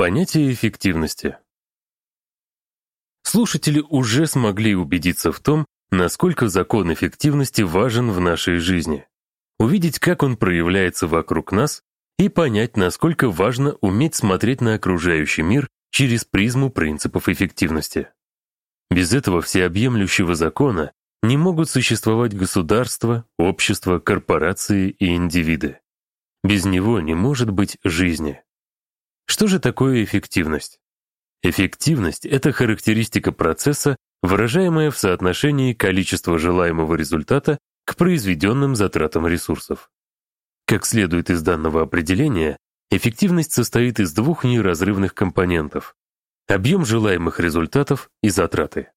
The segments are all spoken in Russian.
Понятие эффективности. Слушатели уже смогли убедиться в том, насколько закон эффективности важен в нашей жизни, увидеть, как он проявляется вокруг нас и понять, насколько важно уметь смотреть на окружающий мир через призму принципов эффективности. Без этого всеобъемлющего закона не могут существовать государства, общества, корпорации и индивиды. Без него не может быть жизни. Что же такое эффективность? Эффективность — это характеристика процесса, выражаемая в соотношении количества желаемого результата к произведенным затратам ресурсов. Как следует из данного определения, эффективность состоит из двух неразрывных компонентов — объем желаемых результатов и затраты.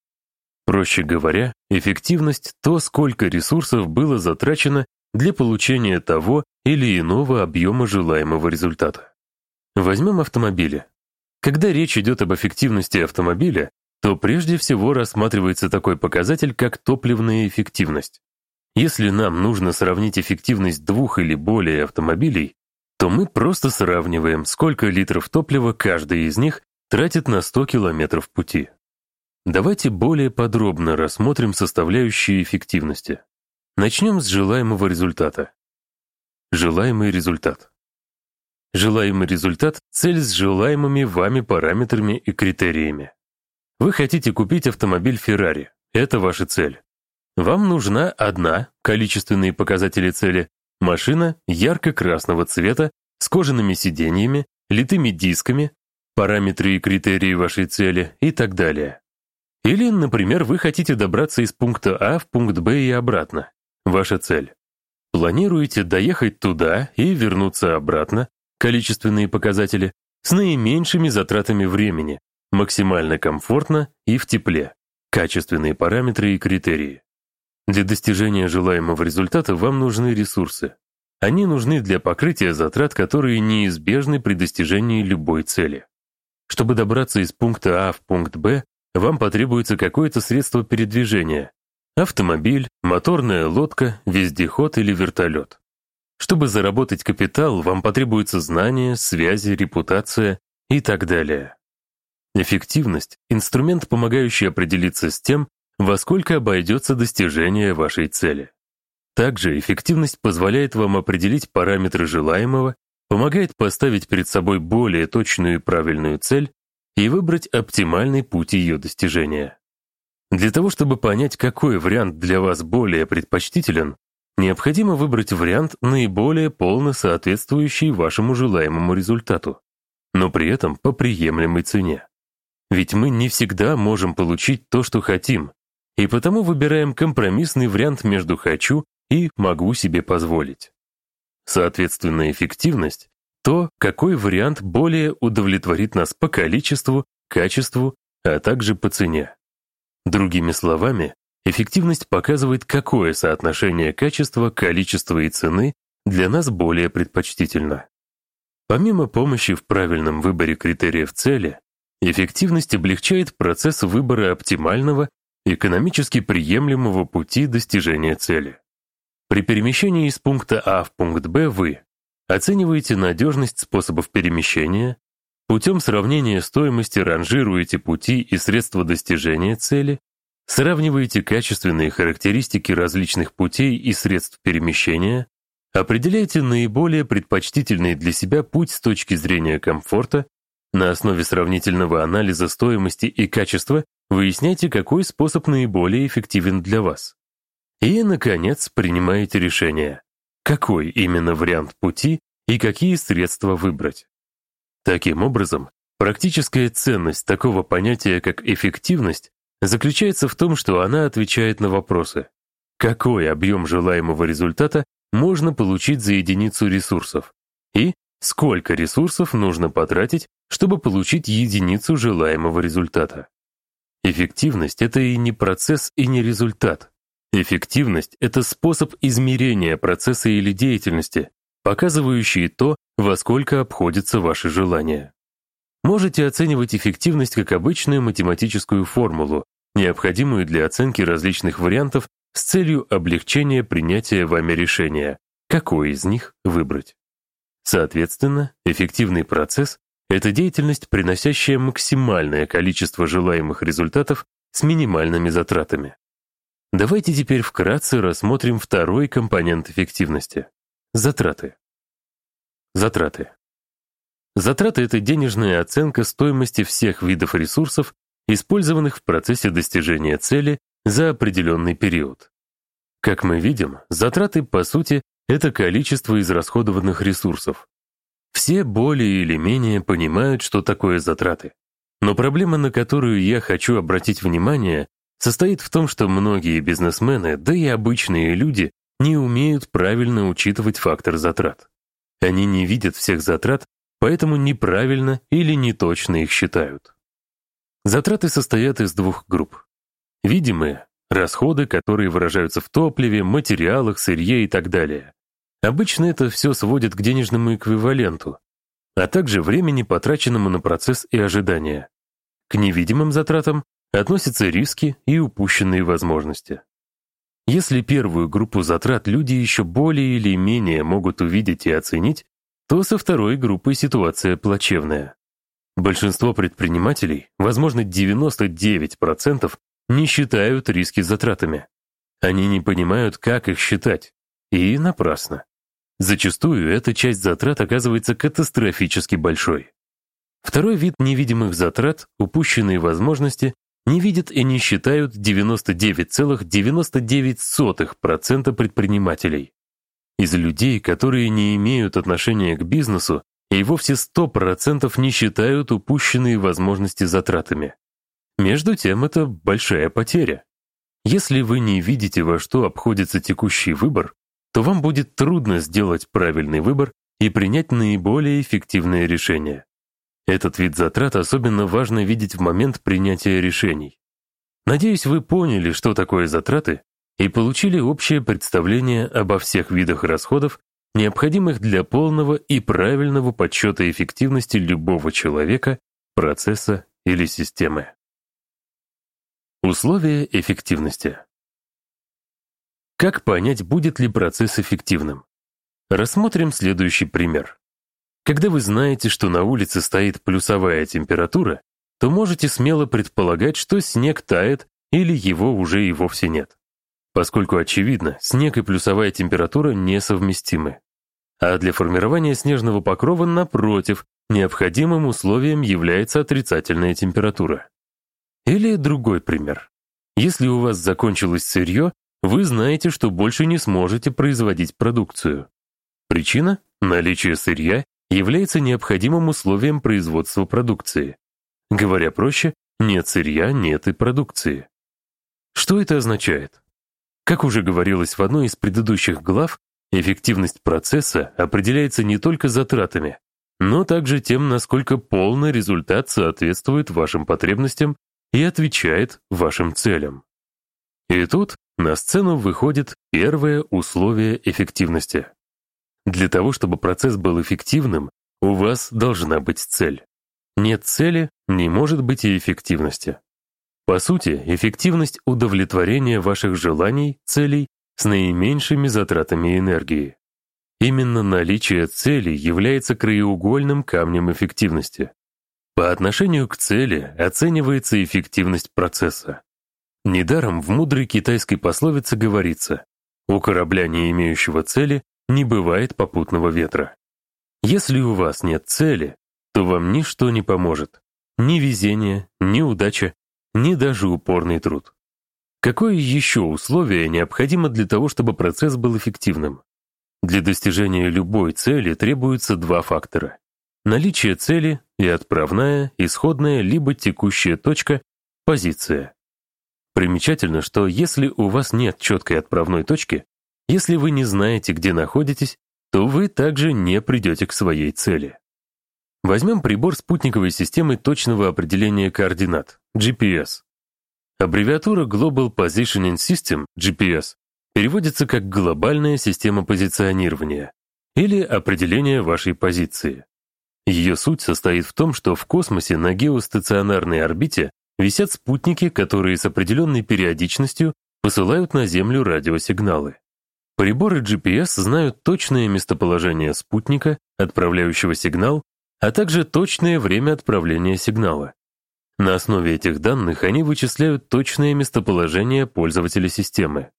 Проще говоря, эффективность — то, сколько ресурсов было затрачено для получения того или иного объема желаемого результата. Возьмем автомобили. Когда речь идет об эффективности автомобиля, то прежде всего рассматривается такой показатель, как топливная эффективность. Если нам нужно сравнить эффективность двух или более автомобилей, то мы просто сравниваем, сколько литров топлива каждый из них тратит на 100 километров пути. Давайте более подробно рассмотрим составляющие эффективности. Начнем с желаемого результата. Желаемый результат. Желаемый результат — цель с желаемыми вами параметрами и критериями. Вы хотите купить автомобиль Ferrari. Это ваша цель. Вам нужна одна, количественные показатели цели, машина ярко-красного цвета с кожаными сиденьями, литыми дисками, параметры и критерии вашей цели и так далее. Или, например, вы хотите добраться из пункта А в пункт Б и обратно. Ваша цель. Планируете доехать туда и вернуться обратно, количественные показатели, с наименьшими затратами времени, максимально комфортно и в тепле, качественные параметры и критерии. Для достижения желаемого результата вам нужны ресурсы. Они нужны для покрытия затрат, которые неизбежны при достижении любой цели. Чтобы добраться из пункта А в пункт Б, вам потребуется какое-то средство передвижения. Автомобиль, моторная лодка, вездеход или вертолет. Чтобы заработать капитал, вам потребуются знания, связи, репутация и так далее. Эффективность — инструмент, помогающий определиться с тем, во сколько обойдется достижение вашей цели. Также эффективность позволяет вам определить параметры желаемого, помогает поставить перед собой более точную и правильную цель и выбрать оптимальный путь ее достижения. Для того, чтобы понять, какой вариант для вас более предпочтителен, необходимо выбрать вариант, наиболее полно соответствующий вашему желаемому результату, но при этом по приемлемой цене. Ведь мы не всегда можем получить то, что хотим, и потому выбираем компромиссный вариант между «хочу» и «могу себе позволить». Соответственно, эффективность — то, какой вариант более удовлетворит нас по количеству, качеству, а также по цене. Другими словами, эффективность показывает, какое соотношение качества, количества и цены для нас более предпочтительно. Помимо помощи в правильном выборе критериев цели, эффективность облегчает процесс выбора оптимального экономически приемлемого пути достижения цели. При перемещении из пункта А в пункт Б вы оцениваете надежность способов перемещения, путем сравнения стоимости ранжируете пути и средства достижения цели, сравниваете качественные характеристики различных путей и средств перемещения, определяете наиболее предпочтительный для себя путь с точки зрения комфорта, на основе сравнительного анализа стоимости и качества Выясняйте, какой способ наиболее эффективен для вас. И, наконец, принимаете решение, какой именно вариант пути и какие средства выбрать. Таким образом, практическая ценность такого понятия, как эффективность, заключается в том, что она отвечает на вопросы, какой объем желаемого результата можно получить за единицу ресурсов и сколько ресурсов нужно потратить, чтобы получить единицу желаемого результата. Эффективность — это и не процесс, и не результат. Эффективность — это способ измерения процесса или деятельности, показывающий то, во сколько обходятся ваши желания. Можете оценивать эффективность как обычную математическую формулу, необходимую для оценки различных вариантов с целью облегчения принятия вами решения, какой из них выбрать. Соответственно, эффективный процесс Это деятельность, приносящая максимальное количество желаемых результатов с минимальными затратами. Давайте теперь вкратце рассмотрим второй компонент эффективности — затраты. Затраты. Затраты — это денежная оценка стоимости всех видов ресурсов, использованных в процессе достижения цели за определенный период. Как мы видим, затраты, по сути, это количество израсходованных ресурсов. Все более или менее понимают, что такое затраты. Но проблема, на которую я хочу обратить внимание, состоит в том, что многие бизнесмены, да и обычные люди, не умеют правильно учитывать фактор затрат. Они не видят всех затрат, поэтому неправильно или неточно их считают. Затраты состоят из двух групп. Видимые — расходы, которые выражаются в топливе, материалах, сырье и так далее. Обычно это все сводит к денежному эквиваленту, а также времени, потраченному на процесс и ожидания. К невидимым затратам относятся риски и упущенные возможности. Если первую группу затрат люди еще более или менее могут увидеть и оценить, то со второй группой ситуация плачевная. Большинство предпринимателей, возможно 99%, не считают риски затратами. Они не понимают, как их считать. И напрасно. Зачастую эта часть затрат оказывается катастрофически большой. Второй вид невидимых затрат, упущенные возможности, не видят и не считают 99,99% предпринимателей. Из людей, которые не имеют отношения к бизнесу и вовсе 100% не считают упущенные возможности затратами. Между тем, это большая потеря. Если вы не видите, во что обходится текущий выбор, то вам будет трудно сделать правильный выбор и принять наиболее эффективное решение. Этот вид затрат особенно важно видеть в момент принятия решений. Надеюсь, вы поняли, что такое затраты, и получили общее представление обо всех видах расходов, необходимых для полного и правильного подсчета эффективности любого человека, процесса или системы. Условия эффективности. Как понять, будет ли процесс эффективным? Рассмотрим следующий пример. Когда вы знаете, что на улице стоит плюсовая температура, то можете смело предполагать, что снег тает или его уже и вовсе нет. Поскольку очевидно, снег и плюсовая температура несовместимы. А для формирования снежного покрова, напротив, необходимым условием является отрицательная температура. Или другой пример. Если у вас закончилось сырье, вы знаете, что больше не сможете производить продукцию. Причина – наличие сырья является необходимым условием производства продукции. Говоря проще, нет сырья, нет и продукции. Что это означает? Как уже говорилось в одной из предыдущих глав, эффективность процесса определяется не только затратами, но также тем, насколько полный результат соответствует вашим потребностям и отвечает вашим целям. И тут на сцену выходит первое условие эффективности. Для того, чтобы процесс был эффективным, у вас должна быть цель. Нет цели, не может быть и эффективности. По сути, эффективность удовлетворения ваших желаний, целей с наименьшими затратами энергии. Именно наличие цели является краеугольным камнем эффективности. По отношению к цели оценивается эффективность процесса. Недаром в мудрой китайской пословице говорится «У корабля, не имеющего цели, не бывает попутного ветра». Если у вас нет цели, то вам ничто не поможет. Ни везение, ни удача, ни даже упорный труд. Какое еще условие необходимо для того, чтобы процесс был эффективным? Для достижения любой цели требуются два фактора. Наличие цели и отправная, исходная либо текущая точка, позиция. Примечательно, что если у вас нет четкой отправной точки, если вы не знаете, где находитесь, то вы также не придете к своей цели. Возьмем прибор спутниковой системы точного определения координат, GPS. Аббревиатура Global Positioning System, GPS, переводится как «глобальная система позиционирования» или «определение вашей позиции». Ее суть состоит в том, что в космосе на геостационарной орбите висят спутники, которые с определенной периодичностью посылают на Землю радиосигналы. Приборы GPS знают точное местоположение спутника, отправляющего сигнал, а также точное время отправления сигнала. На основе этих данных они вычисляют точное местоположение пользователя системы.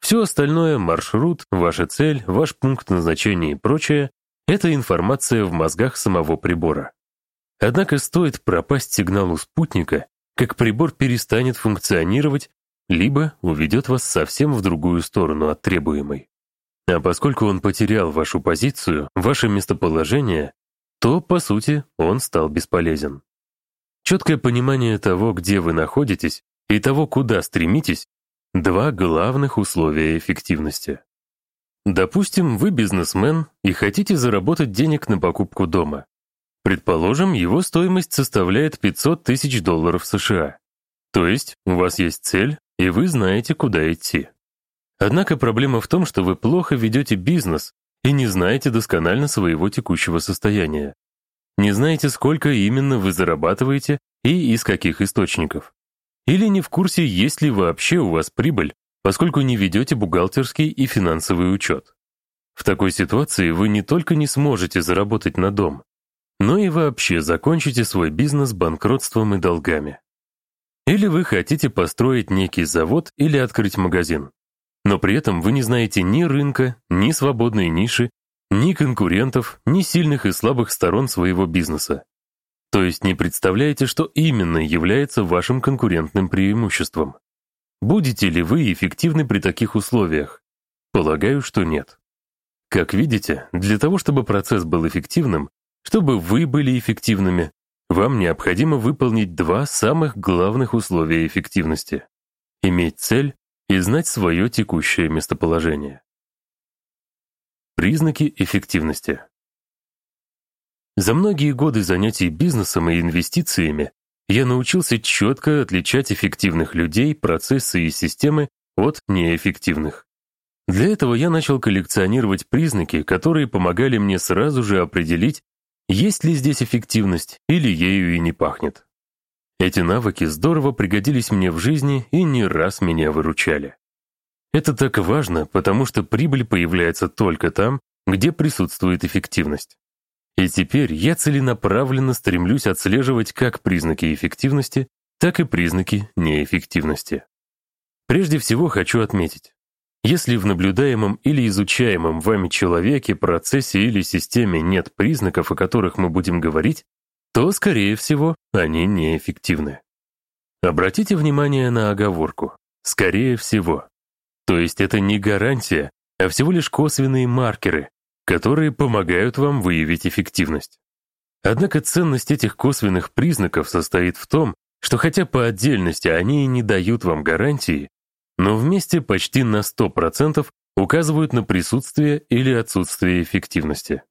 Все остальное — маршрут, ваша цель, ваш пункт назначения и прочее — это информация в мозгах самого прибора. Однако стоит пропасть сигналу спутника, как прибор перестанет функционировать, либо уведет вас совсем в другую сторону от требуемой. А поскольку он потерял вашу позицию, ваше местоположение, то, по сути, он стал бесполезен. Четкое понимание того, где вы находитесь, и того, куда стремитесь, два главных условия эффективности. Допустим, вы бизнесмен и хотите заработать денег на покупку дома. Предположим, его стоимость составляет 500 тысяч долларов США. То есть у вас есть цель, и вы знаете, куда идти. Однако проблема в том, что вы плохо ведете бизнес и не знаете досконально своего текущего состояния. Не знаете, сколько именно вы зарабатываете и из каких источников. Или не в курсе, есть ли вообще у вас прибыль, поскольку не ведете бухгалтерский и финансовый учет. В такой ситуации вы не только не сможете заработать на дом, но и вообще закончите свой бизнес банкротством и долгами. Или вы хотите построить некий завод или открыть магазин. Но при этом вы не знаете ни рынка, ни свободной ниши, ни конкурентов, ни сильных и слабых сторон своего бизнеса. То есть не представляете, что именно является вашим конкурентным преимуществом. Будете ли вы эффективны при таких условиях? Полагаю, что нет. Как видите, для того, чтобы процесс был эффективным, чтобы вы были эффективными, вам необходимо выполнить два самых главных условия эффективности. Иметь цель и знать свое текущее местоположение. Признаки эффективности. За многие годы занятий бизнесом и инвестициями я научился четко отличать эффективных людей, процессы и системы от неэффективных. Для этого я начал коллекционировать признаки, которые помогали мне сразу же определить, есть ли здесь эффективность или ею и не пахнет. Эти навыки здорово пригодились мне в жизни и не раз меня выручали. Это так важно, потому что прибыль появляется только там, где присутствует эффективность. И теперь я целенаправленно стремлюсь отслеживать как признаки эффективности, так и признаки неэффективности. Прежде всего хочу отметить, если в наблюдаемом или изучаемом вами человеке, процессе или системе нет признаков, о которых мы будем говорить, то, скорее всего, они неэффективны. Обратите внимание на оговорку «скорее всего». То есть это не гарантия, а всего лишь косвенные маркеры, которые помогают вам выявить эффективность. Однако ценность этих косвенных признаков состоит в том, что хотя по отдельности они и не дают вам гарантии, но вместе почти на 100% указывают на присутствие или отсутствие эффективности.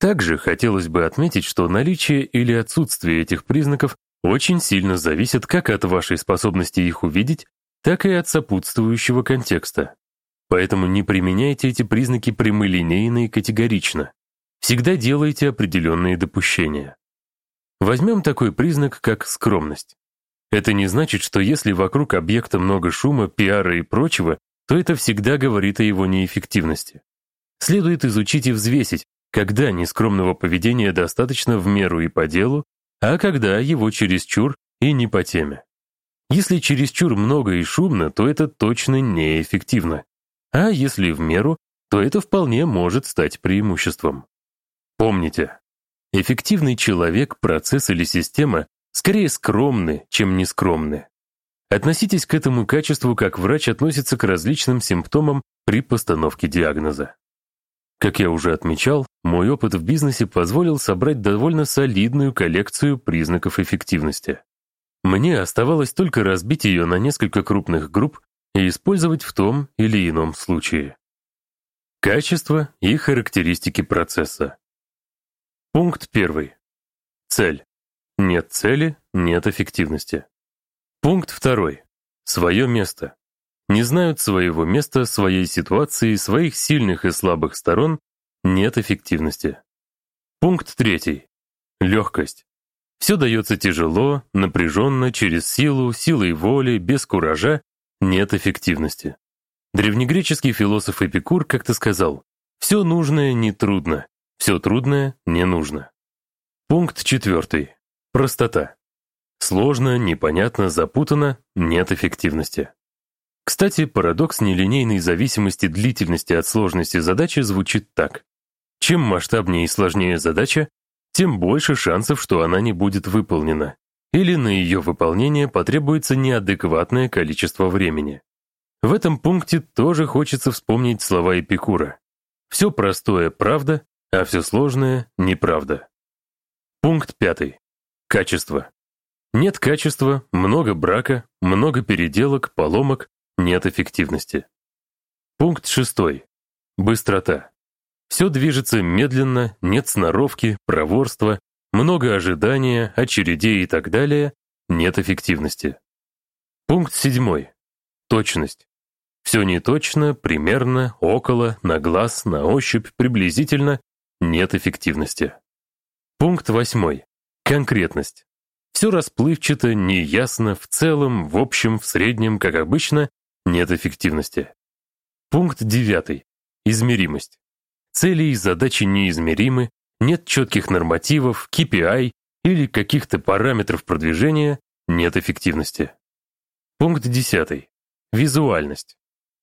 Также хотелось бы отметить, что наличие или отсутствие этих признаков очень сильно зависит как от вашей способности их увидеть, так и от сопутствующего контекста. Поэтому не применяйте эти признаки прямолинейно и категорично. Всегда делайте определенные допущения. Возьмем такой признак, как скромность. Это не значит, что если вокруг объекта много шума, пиара и прочего, то это всегда говорит о его неэффективности. Следует изучить и взвесить, когда нескромного поведения достаточно в меру и по делу, а когда его чересчур и не по теме. Если чересчур много и шумно, то это точно неэффективно. А если в меру, то это вполне может стать преимуществом. Помните, эффективный человек, процесс или система скорее скромны, чем нескромны. Относитесь к этому качеству, как врач относится к различным симптомам при постановке диагноза. Как я уже отмечал, мой опыт в бизнесе позволил собрать довольно солидную коллекцию признаков эффективности. Мне оставалось только разбить ее на несколько крупных групп и использовать в том или ином случае. Качество и характеристики процесса. Пункт первый. Цель. Нет цели, нет эффективности. Пункт второй. Свое место не знают своего места, своей ситуации, своих сильных и слабых сторон, нет эффективности. Пункт третий. Легкость. Все дается тяжело, напряженно, через силу, силой воли, без куража, нет эффективности. Древнегреческий философ Эпикур как-то сказал, «Все нужное не трудно, все трудное не нужно». Пункт четвертый. Простота. Сложно, непонятно, запутано, нет эффективности. Кстати, парадокс нелинейной зависимости длительности от сложности задачи звучит так. Чем масштабнее и сложнее задача, тем больше шансов, что она не будет выполнена, или на ее выполнение потребуется неадекватное количество времени. В этом пункте тоже хочется вспомнить слова Эпикура. Все простое – правда, а все сложное – неправда. Пункт пятый. Качество. Нет качества, много брака, много переделок, поломок, нет эффективности. Пункт шестой. Быстрота. Все движется медленно, нет сноровки, проворства, много ожидания, очередей и так далее, нет эффективности. Пункт седьмой. Точность. Все неточно, примерно, около, на глаз, на ощупь, приблизительно, нет эффективности. Пункт восьмой. Конкретность. Все расплывчато, неясно, в целом, в общем, в среднем, как обычно, нет эффективности. Пункт девятый. Измеримость. Цели и задачи неизмеримы, нет четких нормативов, KPI или каких-то параметров продвижения, нет эффективности. Пункт десятый. Визуальность.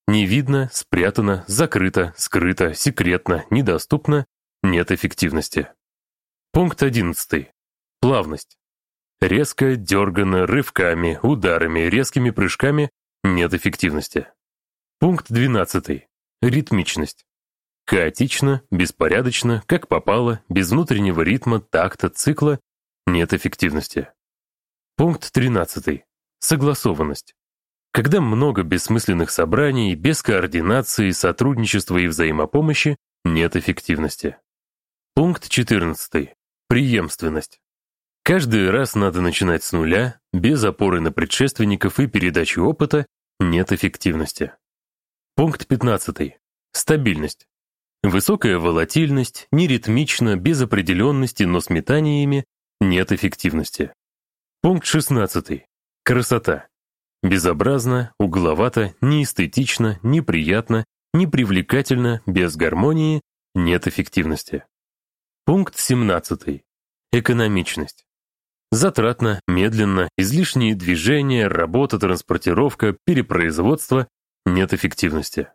Не видно, спрятано, закрыто, скрыто, секретно, недоступно, нет эффективности. Пункт одиннадцатый. Плавность. Резко, дергано, рывками, ударами, резкими прыжками нет эффективности. Пункт 12. Ритмичность. Хаотично, беспорядочно, как попало, без внутреннего ритма, такта, цикла, нет эффективности. Пункт 13. Согласованность. Когда много бессмысленных собраний, без координации, сотрудничества и взаимопомощи, нет эффективности. Пункт 14. Преемственность. Каждый раз надо начинать с нуля, без опоры на предшественников и передачи опыта нет эффективности. Пункт 15. Стабильность. Высокая волатильность, неритмично, без определенности, но с метаниями нет эффективности. Пункт 16. Красота. Безобразно, угловато, неэстетично, неприятно, непривлекательно, без гармонии, нет эффективности. Пункт 17. Экономичность. Затратно, медленно, излишние движения, работа, транспортировка, перепроизводство, нет эффективности.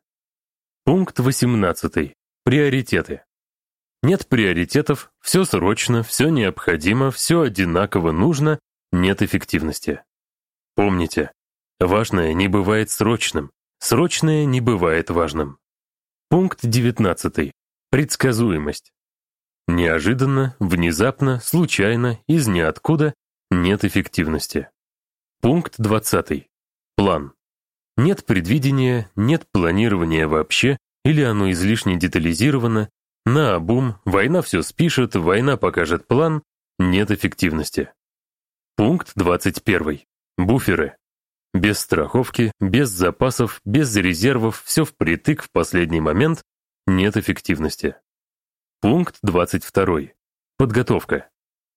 Пункт 18. Приоритеты. Нет приоритетов, все срочно, все необходимо, все одинаково нужно, нет эффективности. Помните, важное не бывает срочным, срочное не бывает важным. Пункт 19. Предсказуемость. Неожиданно, внезапно, случайно, из ниоткуда нет эффективности. Пункт 20. План. Нет предвидения, нет планирования вообще, или оно излишне детализировано, на обум, война все спишет, война покажет план, нет эффективности. Пункт 21. Буферы. Без страховки, без запасов, без резервов, все впритык в последний момент, нет эффективности. Пункт 22. Подготовка.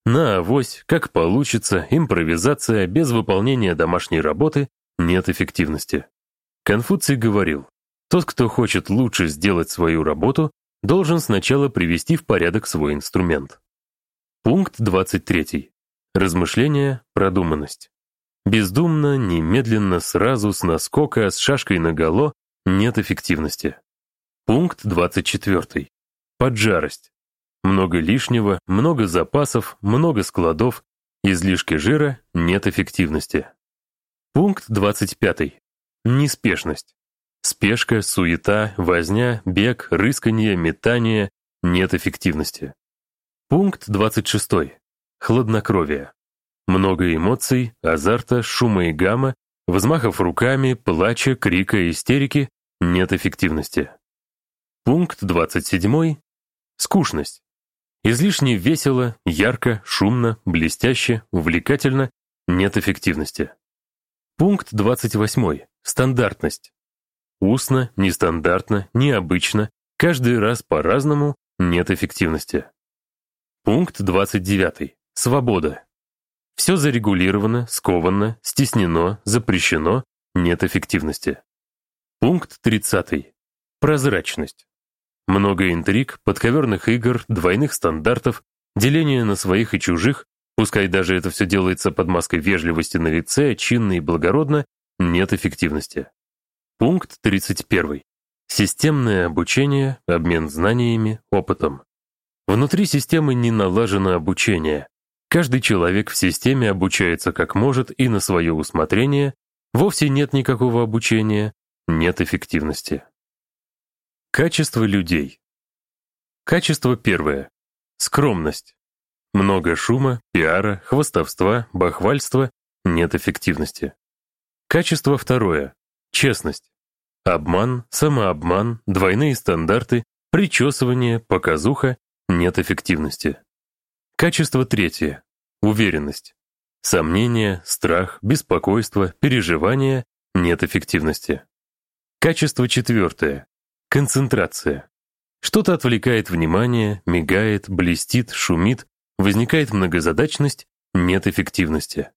На авось, как получится, импровизация, без выполнения домашней работы, нет эффективности. Конфуций говорил, тот, кто хочет лучше сделать свою работу, должен сначала привести в порядок свой инструмент. Пункт 23. Размышление, продуманность. Бездумно, немедленно, сразу, с наскока, с шашкой наголо нет эффективности. Пункт 24. Поджарость. Много лишнего, много запасов, много складов, излишки жира, нет эффективности. Пункт 25. Неспешность. Спешка, суета, возня, бег, рысканье, метание, нет эффективности. Пункт 26. Хладнокровие. Много эмоций, азарта, шума и гамма, взмахов руками, плача, крика, истерики, нет эффективности. Пункт 27. Скучность. Излишне весело, ярко, шумно, блестяще, увлекательно, нет эффективности. Пункт 28. Стандартность. Устно, нестандартно, необычно, каждый раз по-разному, нет эффективности. Пункт 29. Свобода. Все зарегулировано, сковано, стеснено, запрещено, нет эффективности. Пункт 30. Прозрачность. Много интриг, подковерных игр, двойных стандартов, деление на своих и чужих, пускай даже это все делается под маской вежливости на лице, чинно и благородно, нет эффективности. Пункт 31. Системное обучение, обмен знаниями, опытом. Внутри системы не налажено обучение. Каждый человек в системе обучается как может и на свое усмотрение, вовсе нет никакого обучения, нет эффективности. Качество людей. Качество первое. Скромность. Много шума, пиара, хвастовства, бахвальства, нет эффективности. Качество второе. Честность. Обман, самообман, двойные стандарты, причесывание, показуха, нет эффективности. Качество третье. Уверенность. Сомнения, страх, беспокойство, переживания, нет эффективности. Качество четвертое. Концентрация. Что-то отвлекает внимание, мигает, блестит, шумит, возникает многозадачность, нет эффективности.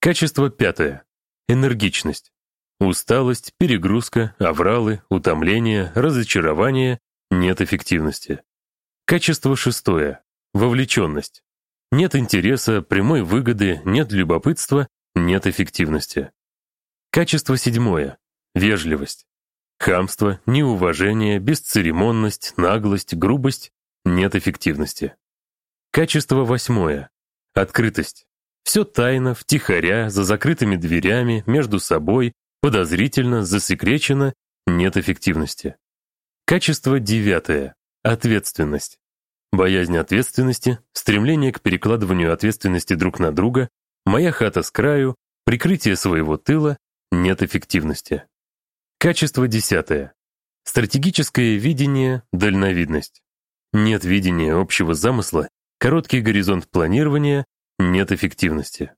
Качество пятое. Энергичность. Усталость, перегрузка, авралы, утомление, разочарование, нет эффективности. Качество шестое. Вовлеченность. Нет интереса, прямой выгоды, нет любопытства, нет эффективности. Качество седьмое. Вежливость. Хамство, неуважение, бесцеремонность, наглость, грубость, нет эффективности. Качество восьмое. Открытость. Все тайно, втихаря, за закрытыми дверями, между собой, подозрительно, засекречено, нет эффективности. Качество девятое. Ответственность. Боязнь ответственности, стремление к перекладыванию ответственности друг на друга, моя хата с краю, прикрытие своего тыла, нет эффективности. Качество десятое. Стратегическое видение, дальновидность. Нет видения общего замысла, короткий горизонт планирования, нет эффективности.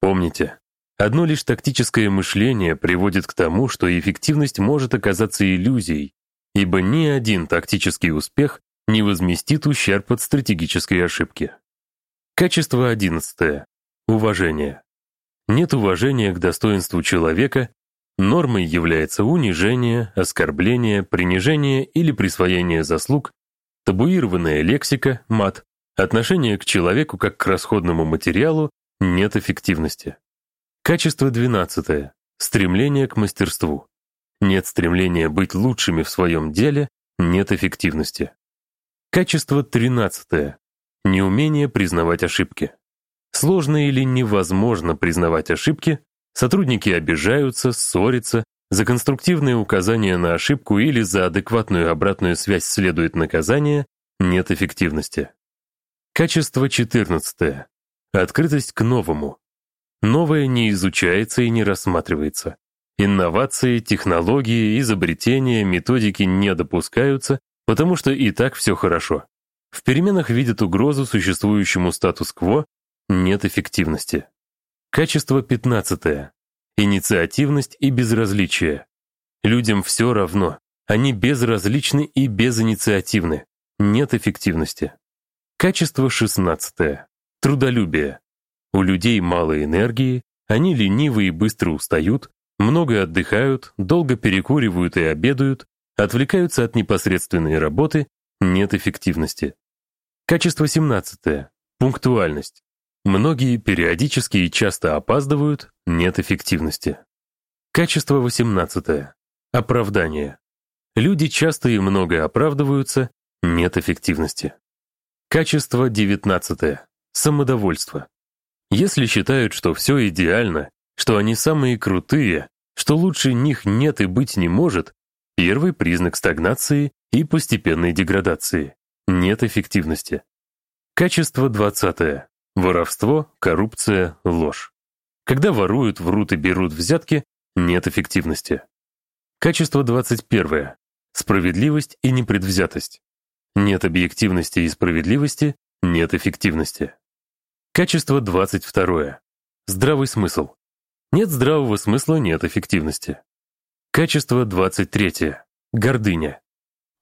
Помните, одно лишь тактическое мышление приводит к тому, что эффективность может оказаться иллюзией, ибо ни один тактический успех не возместит ущерб от стратегической ошибки. Качество одиннадцатое. Уважение. Нет уважения к достоинству человека, нормой является унижение, оскорбление, принижение или присвоение заслуг, табуированная лексика, мат, отношение к человеку как к расходному материалу, нет эффективности. Качество двенадцатое. Стремление к мастерству. Нет стремления быть лучшими в своем деле, нет эффективности. Качество 13. Неумение признавать ошибки. Сложно или невозможно признавать ошибки, сотрудники обижаются, ссорятся, за конструктивные указания на ошибку или за адекватную обратную связь следует наказание, нет эффективности. Качество 14. Открытость к новому. Новое не изучается и не рассматривается. Инновации, технологии, изобретения, методики не допускаются, потому что и так все хорошо. В переменах видят угрозу существующему статус-кво, нет эффективности. Качество 15. Инициативность и безразличие. Людям все равно. Они безразличны и безинициативны. Нет эффективности. Качество 16. Трудолюбие. У людей мало энергии, они ленивы и быстро устают, много отдыхают, долго перекуривают и обедают, отвлекаются от непосредственной работы, нет эффективности. Качество 17. Пунктуальность. Многие периодически и часто опаздывают, нет эффективности. Качество 18. Оправдание. Люди часто и много оправдываются, нет эффективности. Качество 19. Самодовольство. Если считают, что все идеально, что они самые крутые, что лучше них нет и быть не может, Первый признак стагнации и постепенной деградации. Нет эффективности. Качество 20. Воровство, коррупция, ложь. Когда воруют, врут и берут взятки, нет эффективности. Качество 21. Справедливость и непредвзятость. Нет объективности и справедливости, нет эффективности. Качество 22. Здравый смысл. Нет здравого смысла, нет эффективности. Качество 23. Гордыня.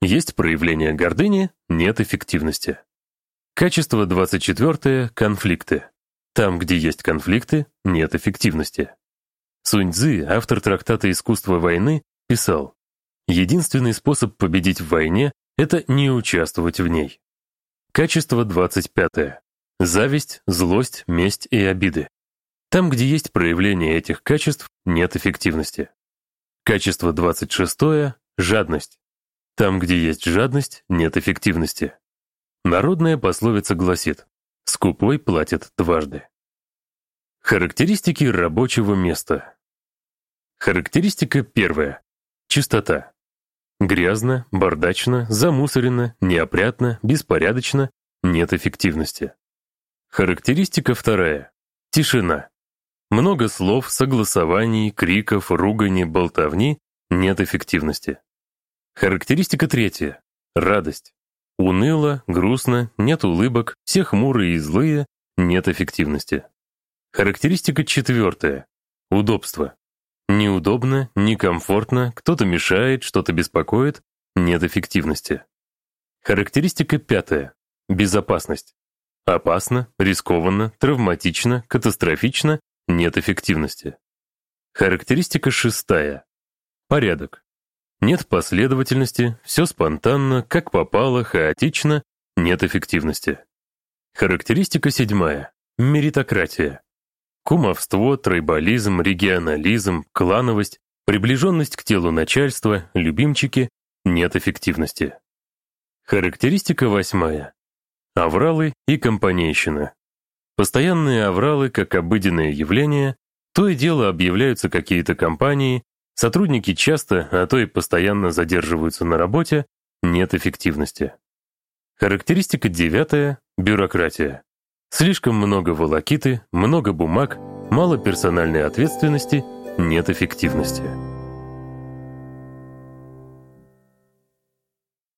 Есть проявление гордыни, нет эффективности. Качество 24. Конфликты. Там, где есть конфликты, нет эффективности. Сунь Цзы, автор трактата «Искусство войны», писал, «Единственный способ победить в войне — это не участвовать в ней». Качество 25. Зависть, злость, месть и обиды. Там, где есть проявление этих качеств, нет эффективности. Качество 26. Жадность. Там, где есть жадность, нет эффективности. Народная пословица гласит «Скупой платит дважды». Характеристики рабочего места. Характеристика первая. Чистота. Грязно, бардачно, замусорено, неопрятно, беспорядочно, нет эффективности. Характеристика вторая. Тишина. Много слов, согласований, криков, ругани, болтовни, нет эффективности. Характеристика третья. Радость. Уныло, грустно, нет улыбок, все хмурые и злые, нет эффективности. Характеристика четвертая. Удобство. Неудобно, некомфортно, кто-то мешает, что-то беспокоит, нет эффективности. Характеристика пятая. Безопасность. Опасно, рискованно, травматично, катастрофично, нет эффективности. Характеристика шестая. Порядок. Нет последовательности, все спонтанно, как попало, хаотично, нет эффективности. Характеристика седьмая. Меритократия. Кумовство, тройболизм, регионализм, клановость, приближенность к телу начальства, любимчики, нет эффективности. Характеристика восьмая. Авралы и компанейщина. Постоянные авралы, как обыденное явление, то и дело объявляются какие-то компании, сотрудники часто, а то и постоянно задерживаются на работе, нет эффективности. Характеристика девятая – бюрократия. Слишком много волокиты, много бумаг, мало персональной ответственности, нет эффективности.